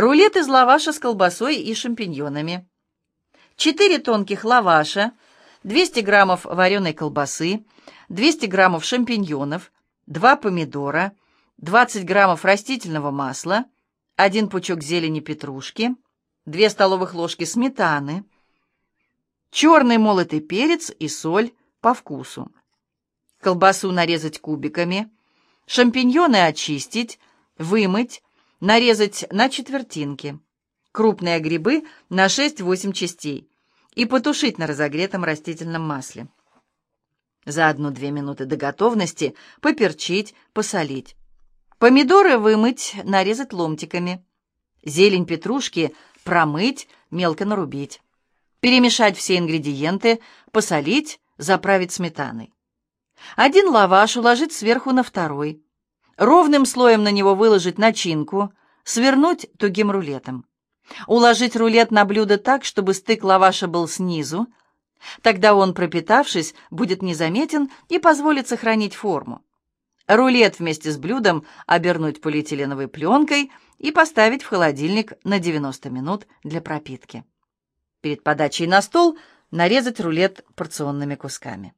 Рулет из лаваша с колбасой и шампиньонами. 4 тонких лаваша, 200 граммов вареной колбасы, 200 граммов шампиньонов, 2 помидора, 20 граммов растительного масла, 1 пучок зелени петрушки, 2 столовых ложки сметаны, черный молотый перец и соль по вкусу. Колбасу нарезать кубиками, шампиньоны очистить, вымыть, нарезать на четвертинки, крупные грибы на 6-8 частей и потушить на разогретом растительном масле. За одну-две минуты до готовности поперчить, посолить. Помидоры вымыть, нарезать ломтиками. Зелень петрушки промыть, мелко нарубить. Перемешать все ингредиенты, посолить, заправить сметаной. Один лаваш уложить сверху на второй. Ровным слоем на него выложить начинку, свернуть тугим рулетом. Уложить рулет на блюдо так, чтобы стык лаваша был снизу. Тогда он, пропитавшись, будет незаметен и позволит сохранить форму. Рулет вместе с блюдом обернуть полиэтиленовой пленкой и поставить в холодильник на 90 минут для пропитки. Перед подачей на стол нарезать рулет порционными кусками.